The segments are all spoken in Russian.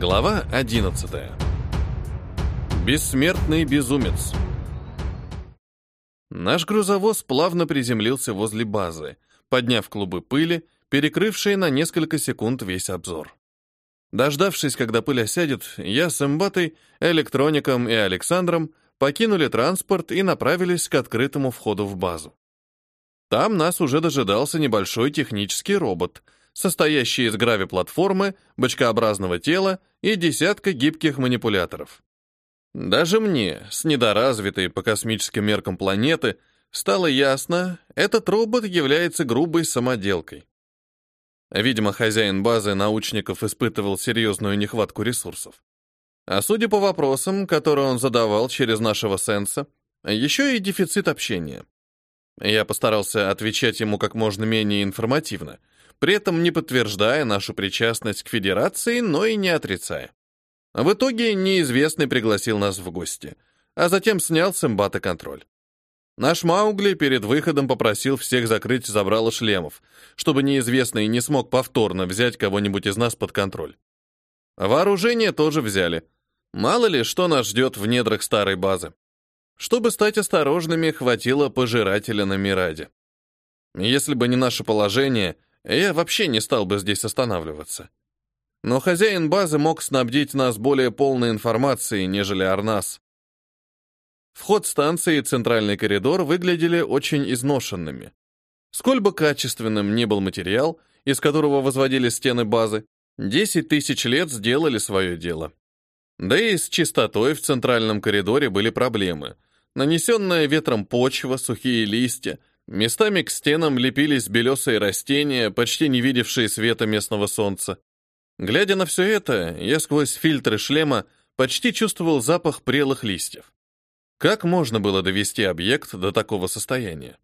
Глава 11. Бессмертный безумец. Наш грузовоз плавно приземлился возле базы, подняв клубы пыли, перекрывшие на несколько секунд весь обзор. Дождавшись, когда пыль осядет, я с Эмбатой, Электроником и Александром покинули транспорт и направились к открытому входу в базу. Там нас уже дожидался небольшой технический робот — состоящий из грави-платформы, бочкообразного тела и десятка гибких манипуляторов. Даже мне, с недоразвитой по космическим меркам планеты, стало ясно, этот робот является грубой самоделкой. Видимо, хозяин базы научников испытывал серьезную нехватку ресурсов. А судя по вопросам, которые он задавал через нашего сенса, еще и дефицит общения. Я постарался отвечать ему как можно менее информативно, при этом не подтверждая нашу причастность к Федерации, но и не отрицая. В итоге неизвестный пригласил нас в гости, а затем снял с эмбата контроль. Наш Маугли перед выходом попросил всех закрыть забрало шлемов, чтобы неизвестный не смог повторно взять кого-нибудь из нас под контроль. Вооружение тоже взяли. Мало ли, что нас ждет в недрах старой базы. Чтобы стать осторожными, хватило пожирателя на Мираде. Если бы не наше положение — я вообще не стал бы здесь останавливаться. Но хозяин базы мог снабдить нас более полной информацией, нежели Арнас. Вход станции и центральный коридор выглядели очень изношенными. Сколь бы качественным ни был материал, из которого возводили стены базы, 10 тысяч лет сделали свое дело. Да и с чистотой в центральном коридоре были проблемы. Нанесенная ветром почва, сухие листья, Местами к стенам лепились белесые растения, почти не видевшие света местного солнца. Глядя на все это, я сквозь фильтры шлема почти чувствовал запах прелых листьев. Как можно было довести объект до такого состояния?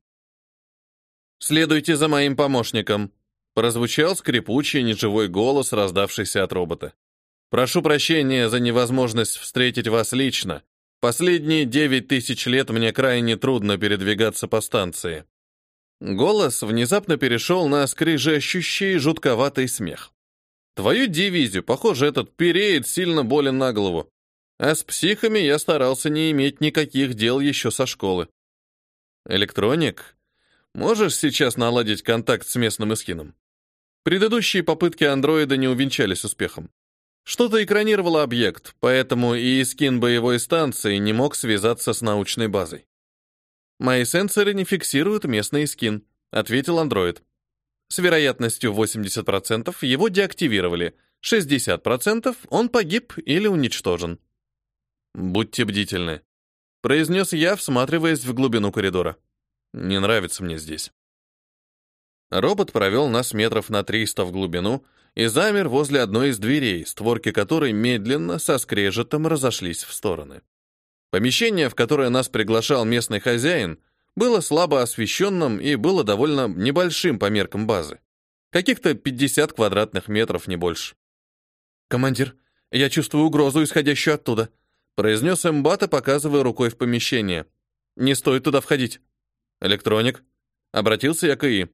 «Следуйте за моим помощником», — прозвучал скрипучий неживой голос, раздавшийся от робота. «Прошу прощения за невозможность встретить вас лично. Последние девять тысяч лет мне крайне трудно передвигаться по станции». Голос внезапно перешел на скрижащущий жутковатый смех. Твою дивизию, похоже, этот переед сильно болен на голову. А с психами я старался не иметь никаких дел еще со школы. Электроник, можешь сейчас наладить контакт с местным эскином? Предыдущие попытки андроида не увенчались успехом. Что-то экранировало объект, поэтому и эскин боевой станции не мог связаться с научной базой. «Мои сенсоры не фиксируют местный скин», — ответил андроид. С вероятностью 80% его деактивировали, 60% он погиб или уничтожен. «Будьте бдительны», — произнес я, всматриваясь в глубину коридора. «Не нравится мне здесь». Робот провел нас метров на 300 в глубину и замер возле одной из дверей, створки которой медленно, со скрежетом разошлись в стороны. Помещение, в которое нас приглашал местный хозяин, было слабо освещенным и было довольно небольшим по меркам базы. Каких-то 50 квадратных метров, не больше. «Командир, я чувствую угрозу, исходящую оттуда», произнес Эмбата, показывая рукой в помещение. «Не стоит туда входить». «Электроник?» Обратился я к ИИ.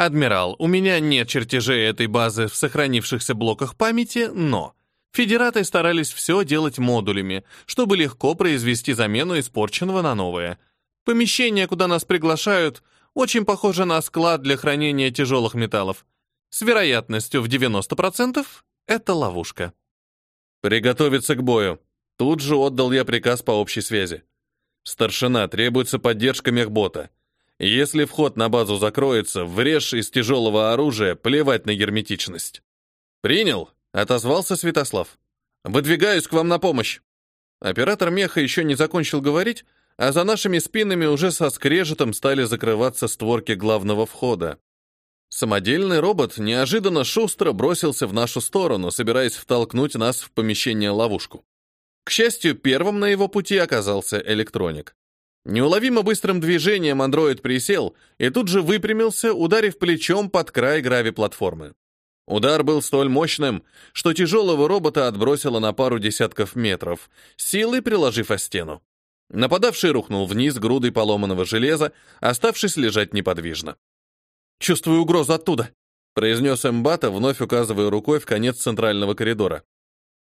«Адмирал, у меня нет чертежей этой базы в сохранившихся блоках памяти, но Федераты старались все делать модулями, чтобы легко произвести замену испорченного на новое. Помещение, куда нас приглашают, очень похоже на склад для хранения тяжелых металлов. С вероятностью в 90% это ловушка. «Приготовиться к бою». Тут же отдал я приказ по общей связи. «Старшина, требуется поддержка мехбота. Если вход на базу закроется, врежь из тяжелого оружия, плевать на герметичность». «Принял», Отозвался Святослав. «Выдвигаюсь к вам на помощь!» Оператор меха еще не закончил говорить, а за нашими спинами уже со скрежетом стали закрываться створки главного входа. Самодельный робот неожиданно шустро бросился в нашу сторону, собираясь втолкнуть нас в помещение-ловушку. К счастью, первым на его пути оказался электроник. Неуловимо быстрым движением андроид присел и тут же выпрямился, ударив плечом под край грави-платформы. Удар был столь мощным, что тяжелого робота отбросило на пару десятков метров, силой приложив о стену. Нападавший рухнул вниз грудой поломанного железа, оставшись лежать неподвижно. «Чувствую угрозу оттуда», — произнес Эмбата, вновь указывая рукой в конец центрального коридора.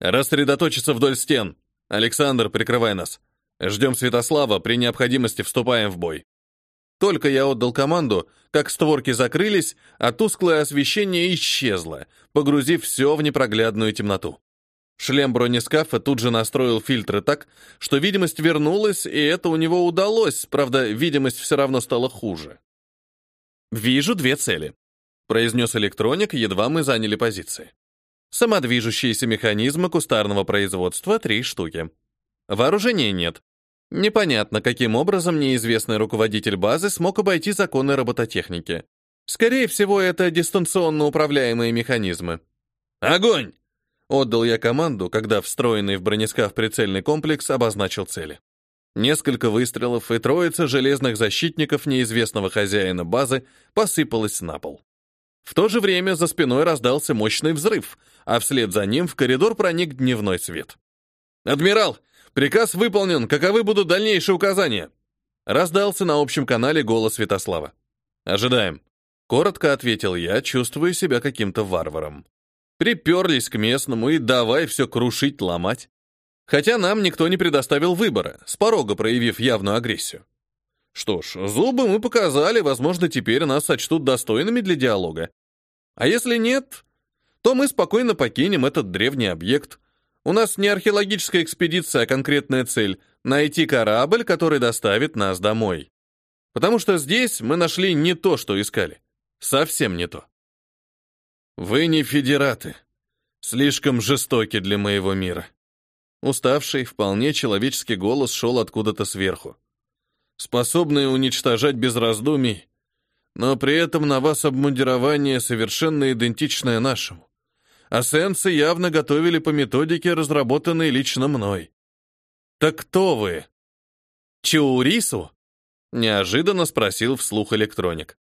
Рассредоточиться вдоль стен. Александр, прикрывай нас. Ждем Святослава, при необходимости вступаем в бой. Только я отдал команду, как створки закрылись, а тусклое освещение исчезло, погрузив все в непроглядную темноту. Шлем бронескафа тут же настроил фильтры так, что видимость вернулась, и это у него удалось, правда, видимость все равно стала хуже. «Вижу две цели», — произнес электроник, едва мы заняли позиции. Самодвижущиеся механизмы кустарного производства — три штуки. Вооружения нет, Непонятно, каким образом неизвестный руководитель базы смог обойти законы робототехники. Скорее всего, это дистанционно управляемые механизмы. «Огонь!» — отдал я команду, когда встроенный в бронескаф прицельный комплекс обозначил цели. Несколько выстрелов, и троица железных защитников неизвестного хозяина базы посыпалась на пол. В то же время за спиной раздался мощный взрыв, а вслед за ним в коридор проник дневной свет. «Адмирал, Приказ выполнен. Каковы будут дальнейшие указания? Раздался на общем канале голос Святослава. Ожидаем. Коротко ответил я, чувствуя себя каким-то варваром. Приперлись к местному и давай все крушить, ломать. Хотя нам никто не предоставил выбора, с порога проявив явную агрессию. Что ж, зубы мы показали, возможно, теперь нас сочтут достойными для диалога. А если нет, то мы спокойно покинем этот древний объект, у нас не археологическая экспедиция, а конкретная цель — найти корабль, который доставит нас домой. Потому что здесь мы нашли не то, что искали. Совсем не то. Вы не федераты. Слишком жестоки для моего мира. Уставший, вполне человеческий голос шел откуда-то сверху. Способные уничтожать без раздумий, но при этом на вас обмундирование совершенно идентичное нашему а явно готовили по методике, разработанной лично мной. «Так кто вы?» «Чаурису?» — неожиданно спросил вслух электроник.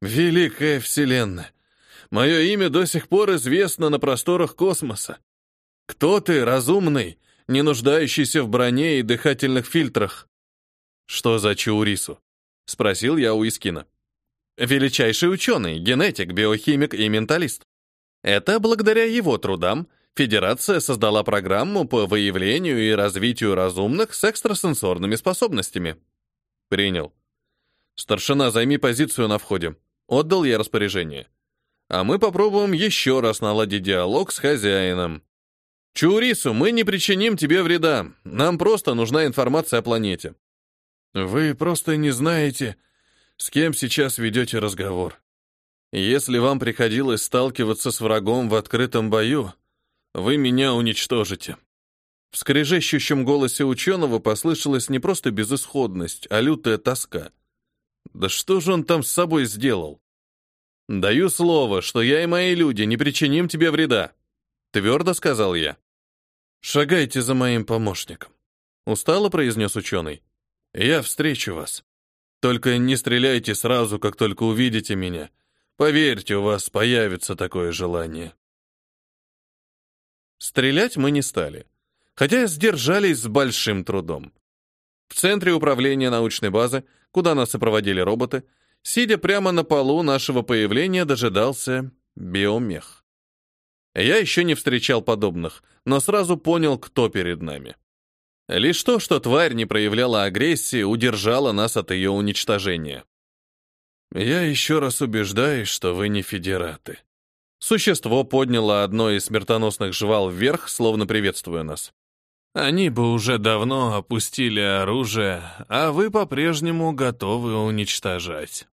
«Великая Вселенная! Мое имя до сих пор известно на просторах космоса. Кто ты, разумный, не нуждающийся в броне и дыхательных фильтрах?» «Что за Чаурису?» — спросил я у Искина. «Величайший ученый, генетик, биохимик и менталист. Это благодаря его трудам Федерация создала программу по выявлению и развитию разумных с экстрасенсорными способностями. Принял. Старшина, займи позицию на входе. Отдал я распоряжение. А мы попробуем еще раз наладить диалог с хозяином. Чурису, мы не причиним тебе вреда. Нам просто нужна информация о планете. Вы просто не знаете, с кем сейчас ведете разговор. Если вам приходилось сталкиваться с врагом в открытом бою, вы меня уничтожите. В скрежещущем голосе ученого послышалась не просто безысходность, а лютая тоска. Да что же он там с собой сделал? Даю слово, что я и мои люди не причиним тебе вреда, твердо сказал я. Шагайте за моим помощником, устало произнес ученый. Я встречу вас. Только не стреляйте сразу, как только увидите меня Поверьте, у вас появится такое желание. Стрелять мы не стали, хотя сдержались с большим трудом. В центре управления научной базы, куда нас сопроводили роботы, сидя прямо на полу нашего появления, дожидался биомех. Я еще не встречал подобных, но сразу понял, кто перед нами. Лишь то, что тварь не проявляла агрессии, удержало нас от ее уничтожения. «Я еще раз убеждаюсь, что вы не федераты». Существо подняло одно из смертоносных жвал вверх, словно приветствуя нас. «Они бы уже давно опустили оружие, а вы по-прежнему готовы уничтожать».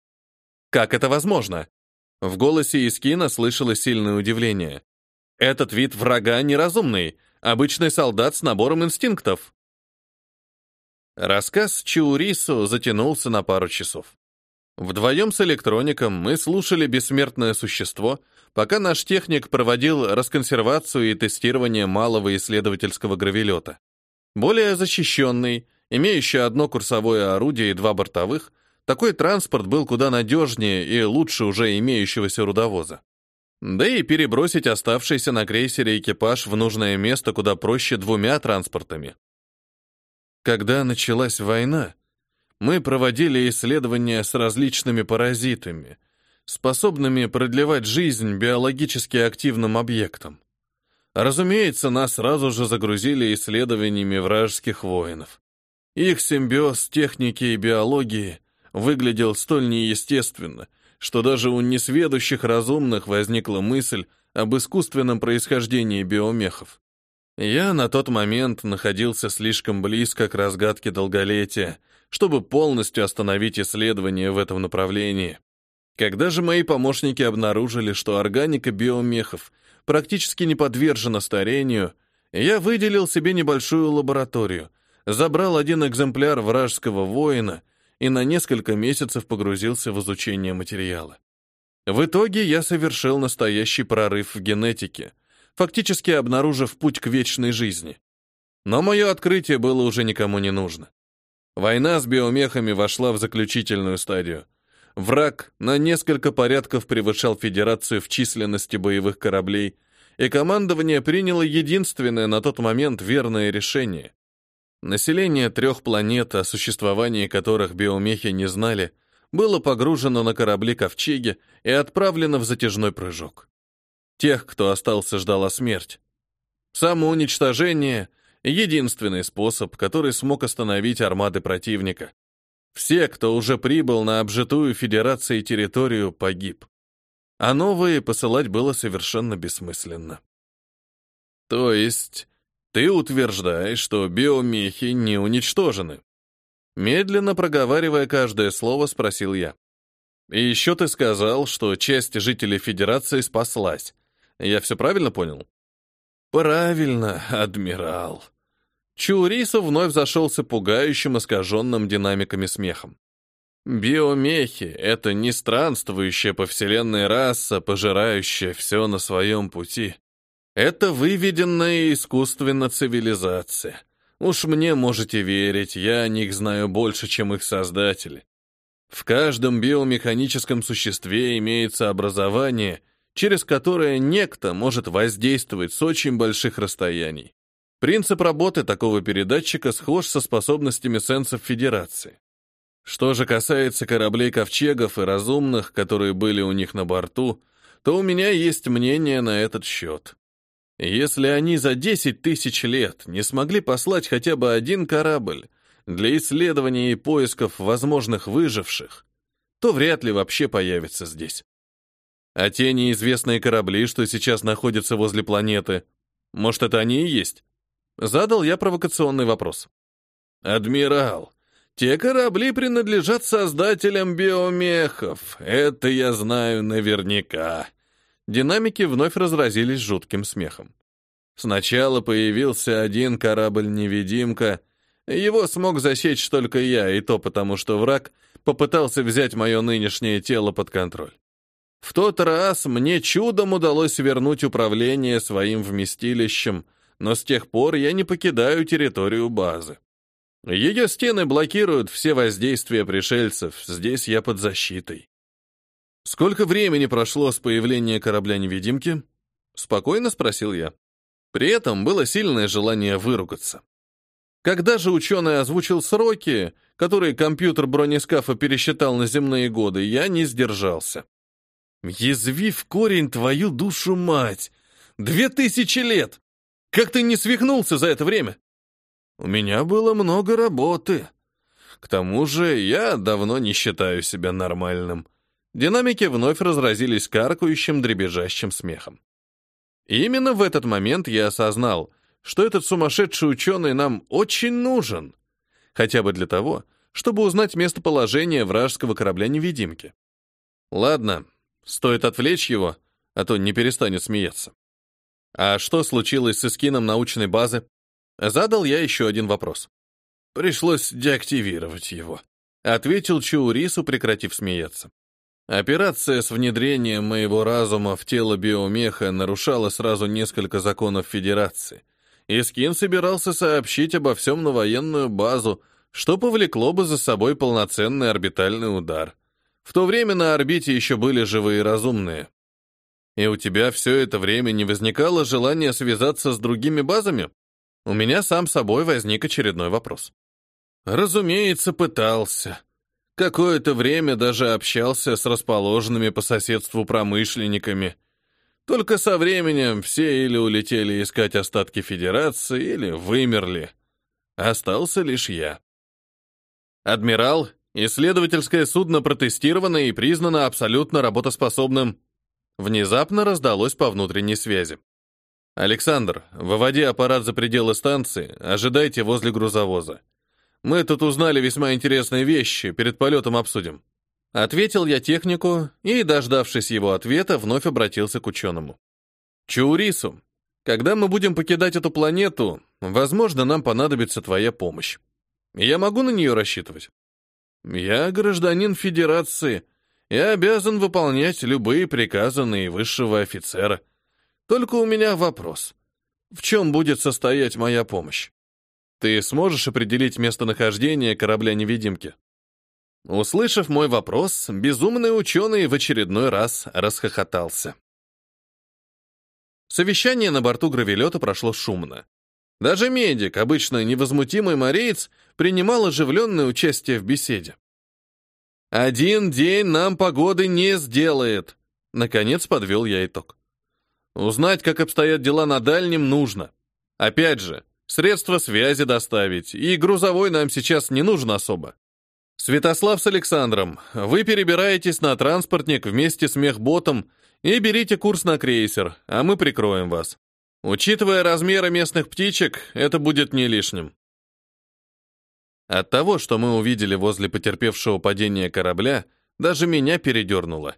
«Как это возможно?» В голосе Искина слышалось сильное удивление. «Этот вид врага неразумный, обычный солдат с набором инстинктов». Рассказ Чаурису затянулся на пару часов. Вдвоем с электроником мы слушали «Бессмертное существо», пока наш техник проводил расконсервацию и тестирование малого исследовательского гравелета. Более защищенный, имеющий одно курсовое орудие и два бортовых, такой транспорт был куда надежнее и лучше уже имеющегося рудовоза. Да и перебросить оставшийся на крейсере экипаж в нужное место куда проще двумя транспортами. Когда началась война, мы проводили исследования с различными паразитами, способными продлевать жизнь биологически активным объектам. Разумеется, нас сразу же загрузили исследованиями вражеских воинов. Их симбиоз техники и биологии выглядел столь неестественно, что даже у несведущих разумных возникла мысль об искусственном происхождении биомехов. Я на тот момент находился слишком близко к разгадке долголетия, чтобы полностью остановить исследования в этом направлении. Когда же мои помощники обнаружили, что органика биомехов практически не подвержена старению, я выделил себе небольшую лабораторию, забрал один экземпляр вражеского воина и на несколько месяцев погрузился в изучение материала. В итоге я совершил настоящий прорыв в генетике, фактически обнаружив путь к вечной жизни. Но мое открытие было уже никому не нужно. Война с биомехами вошла в заключительную стадию. Враг на несколько порядков превышал Федерацию в численности боевых кораблей, и командование приняло единственное на тот момент верное решение. Население трех планет, о существовании которых биомехи не знали, было погружено на корабли-ковчеги и отправлено в затяжной прыжок. Тех, кто остался, ждала смерть. Самоуничтожение единственный способ, который смог остановить армады противника. Все, кто уже прибыл на обжитую Федерацией территорию, погиб. А новые посылать было совершенно бессмысленно. То есть, ты утверждаешь, что биомехи не уничтожены? Медленно проговаривая каждое слово, спросил я. И еще ты сказал, что часть жителей Федерации спаслась. Я все правильно понял? Правильно, адмирал. Чурису вновь зашелся пугающим, искаженным динамиками смехом. Биомехи — это не странствующая по вселенной раса, пожирающая все на своем пути. Это выведенная искусственно цивилизация. Уж мне можете верить, я о них знаю больше, чем их создатели. В каждом биомеханическом существе имеется образование, через которое некто может воздействовать с очень больших расстояний. Принцип работы такого передатчика схож со способностями сенсов Федерации. Что же касается кораблей-ковчегов и разумных, которые были у них на борту, то у меня есть мнение на этот счет. Если они за 10 тысяч лет не смогли послать хотя бы один корабль для исследования и поисков возможных выживших, то вряд ли вообще появятся здесь. А те неизвестные корабли, что сейчас находятся возле планеты, может, это они и есть? Задал я провокационный вопрос. «Адмирал, те корабли принадлежат создателям биомехов. Это я знаю наверняка». Динамики вновь разразились жутким смехом. Сначала появился один корабль-невидимка. Его смог засечь только я, и то потому, что враг попытался взять мое нынешнее тело под контроль. В тот раз мне чудом удалось вернуть управление своим вместилищем — но с тех пор я не покидаю территорию базы. Ее стены блокируют все воздействия пришельцев, здесь я под защитой. Сколько времени прошло с появления корабля-невидимки? Спокойно спросил я. При этом было сильное желание выругаться. Когда же ученый озвучил сроки, которые компьютер бронескафа пересчитал на земные годы, я не сдержался. «Язви в корень твою душу, мать! Две тысячи лет! Как ты не свихнулся за это время? У меня было много работы. К тому же я давно не считаю себя нормальным. Динамики вновь разразились каркающим, дребезжащим смехом. И именно в этот момент я осознал, что этот сумасшедший ученый нам очень нужен. Хотя бы для того, чтобы узнать местоположение вражеского корабля-невидимки. Ладно, стоит отвлечь его, а то не перестанет смеяться. А что случилось с эскином научной базы? Задал я еще один вопрос. Пришлось деактивировать его, ответил Чаурису, прекратив смеяться. Операция с внедрением моего разума в тело биомеха нарушала сразу несколько законов Федерации. Искин собирался сообщить обо всем на военную базу, что повлекло бы за собой полноценный орбитальный удар. В то время на орбите еще были живые разумные. И у тебя все это время не возникало желания связаться с другими базами? У меня сам собой возник очередной вопрос. Разумеется, пытался. Какое-то время даже общался с расположенными по соседству промышленниками. Только со временем все или улетели искать остатки Федерации, или вымерли. Остался лишь я. Адмирал, исследовательское судно протестировано и признано абсолютно работоспособным. Внезапно раздалось по внутренней связи. «Александр, выводи аппарат за пределы станции, ожидайте возле грузовоза. Мы тут узнали весьма интересные вещи, перед полетом обсудим». Ответил я технику и, дождавшись его ответа, вновь обратился к ученому. «Чаурису, когда мы будем покидать эту планету, возможно, нам понадобится твоя помощь. Я могу на нее рассчитывать?» «Я гражданин Федерации и обязан выполнять любые приказы наивысшего офицера. Только у меня вопрос. В чем будет состоять моя помощь? Ты сможешь определить местонахождение корабля-невидимки?» Услышав мой вопрос, безумный ученый в очередной раз расхохотался. Совещание на борту гравелета прошло шумно. Даже медик, обычно невозмутимый мореец, принимал оживленное участие в беседе. «Один день нам погоды не сделает», — наконец подвел я итог. «Узнать, как обстоят дела на дальнем, нужно. Опять же, средства связи доставить, и грузовой нам сейчас не нужен особо. Святослав с Александром, вы перебираетесь на транспортник вместе с мехботом и берите курс на крейсер, а мы прикроем вас. Учитывая размеры местных птичек, это будет не лишним. От того, что мы увидели возле потерпевшего падения корабля, даже меня передернуло.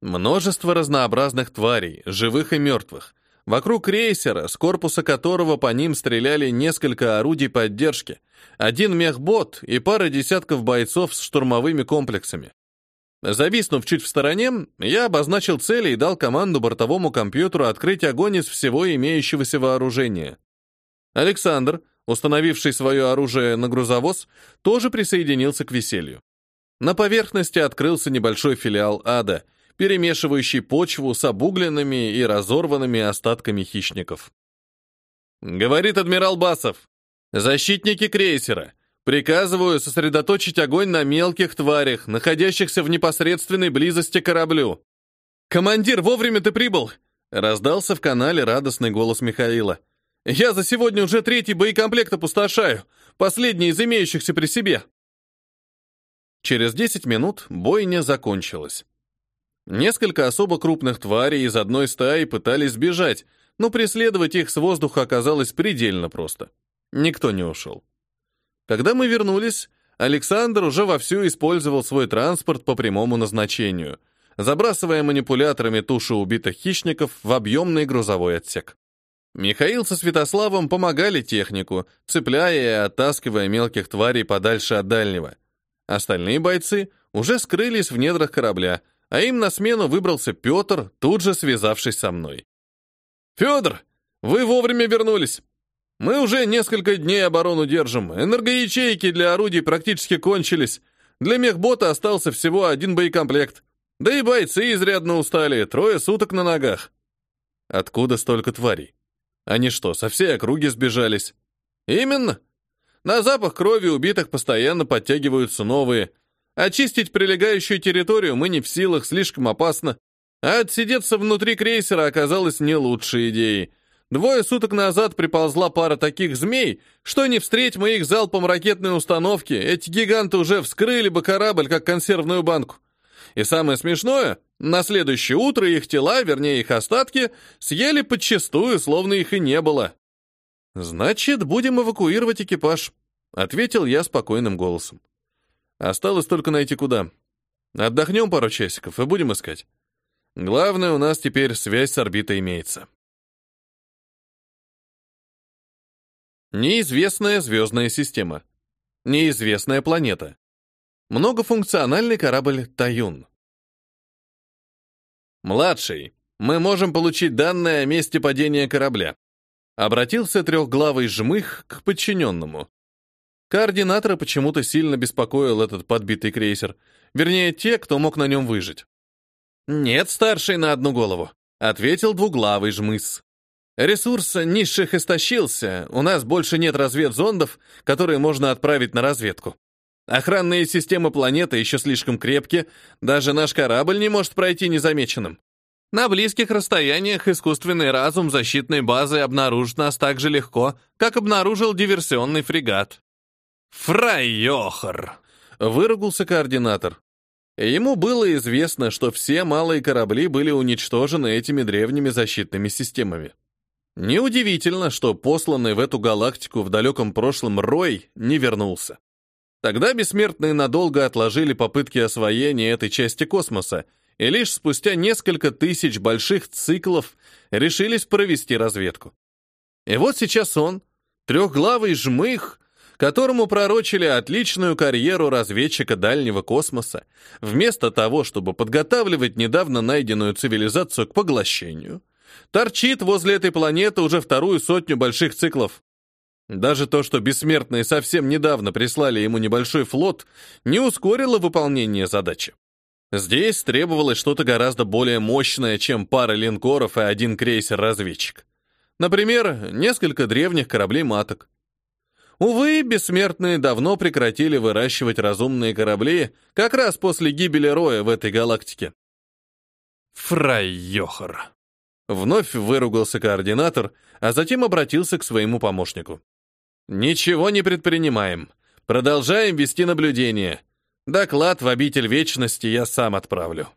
Множество разнообразных тварей, живых и мертвых, Вокруг крейсера, с корпуса которого по ним стреляли несколько орудий поддержки, один мехбот и пара десятков бойцов с штурмовыми комплексами. Зависнув чуть в стороне, я обозначил цели и дал команду бортовому компьютеру открыть огонь из всего имеющегося вооружения. Александр, установивший свое оружие на грузовоз, тоже присоединился к веселью. На поверхности открылся небольшой филиал ада — перемешивающий почву с обугленными и разорванными остатками хищников. Говорит адмирал Басов. Защитники крейсера. Приказываю сосредоточить огонь на мелких тварях, находящихся в непосредственной близости к кораблю. «Командир, вовремя ты прибыл!» Раздался в канале радостный голос Михаила. «Я за сегодня уже третий боекомплект опустошаю, последний из имеющихся при себе». Через 10 минут бойня закончилась. Несколько особо крупных тварей из одной стаи пытались сбежать, но преследовать их с воздуха оказалось предельно просто. Никто не ушел. Когда мы вернулись, Александр уже вовсю использовал свой транспорт по прямому назначению, забрасывая манипуляторами туши убитых хищников в объемный грузовой отсек. Михаил со Святославом помогали технику, цепляя и оттаскивая мелких тварей подальше от дальнего. Остальные бойцы уже скрылись в недрах корабля, а им на смену выбрался Петр, тут же связавшись со мной. «Федор, вы вовремя вернулись. Мы уже несколько дней оборону держим. Энергоячейки для орудий практически кончились. Для мехбота остался всего один боекомплект. Да и бойцы изрядно устали, трое суток на ногах». «Откуда столько тварей? Они что, со всей округи сбежались?» «Именно. На запах крови убитых постоянно подтягиваются новые». Очистить прилегающую территорию мы не в силах, слишком опасно. А отсидеться внутри крейсера оказалось не лучшей идеей. Двое суток назад приползла пара таких змей, что не встреть мы их залпом ракетной установки, эти гиганты уже вскрыли бы корабль, как консервную банку. И самое смешное, на следующее утро их тела, вернее их остатки, съели подчистую, словно их и не было. «Значит, будем эвакуировать экипаж», — ответил я спокойным голосом. Осталось только найти куда. Отдохнем пару часиков и будем искать. Главное, у нас теперь связь с орбитой имеется. Неизвестная звездная система. Неизвестная планета. Многофункциональный корабль «Таюн». «Младший, мы можем получить данные о месте падения корабля», обратился трехглавый жмых к подчиненному. Координатора почему-то сильно беспокоил этот подбитый крейсер. Вернее, те, кто мог на нем выжить. «Нет, старший на одну голову», — ответил двуглавый жмыс. «Ресурс низших истощился, у нас больше нет разведзондов, которые можно отправить на разведку. Охранные системы планеты еще слишком крепкие, даже наш корабль не может пройти незамеченным. На близких расстояниях искусственный разум защитной базы обнаружит нас так же легко, как обнаружил диверсионный фрегат. «Фрайохр!» — выругался координатор. Ему было известно, что все малые корабли были уничтожены этими древними защитными системами. Неудивительно, что посланный в эту галактику в далеком прошлом Рой не вернулся. Тогда бессмертные надолго отложили попытки освоения этой части космоса и лишь спустя несколько тысяч больших циклов решились провести разведку. И вот сейчас он, трехглавый жмых, которому пророчили отличную карьеру разведчика дальнего космоса, вместо того, чтобы подготавливать недавно найденную цивилизацию к поглощению, торчит возле этой планеты уже вторую сотню больших циклов. Даже то, что бессмертные совсем недавно прислали ему небольшой флот, не ускорило выполнение задачи. Здесь требовалось что-то гораздо более мощное, чем пара линкоров и один крейсер-разведчик. Например, несколько древних кораблей-маток. Увы, бессмертные давно прекратили выращивать разумные корабли как раз после гибели Роя в этой галактике. Фрайохар. Вновь выругался координатор, а затем обратился к своему помощнику. «Ничего не предпринимаем. Продолжаем вести наблюдение. Доклад в обитель вечности я сам отправлю.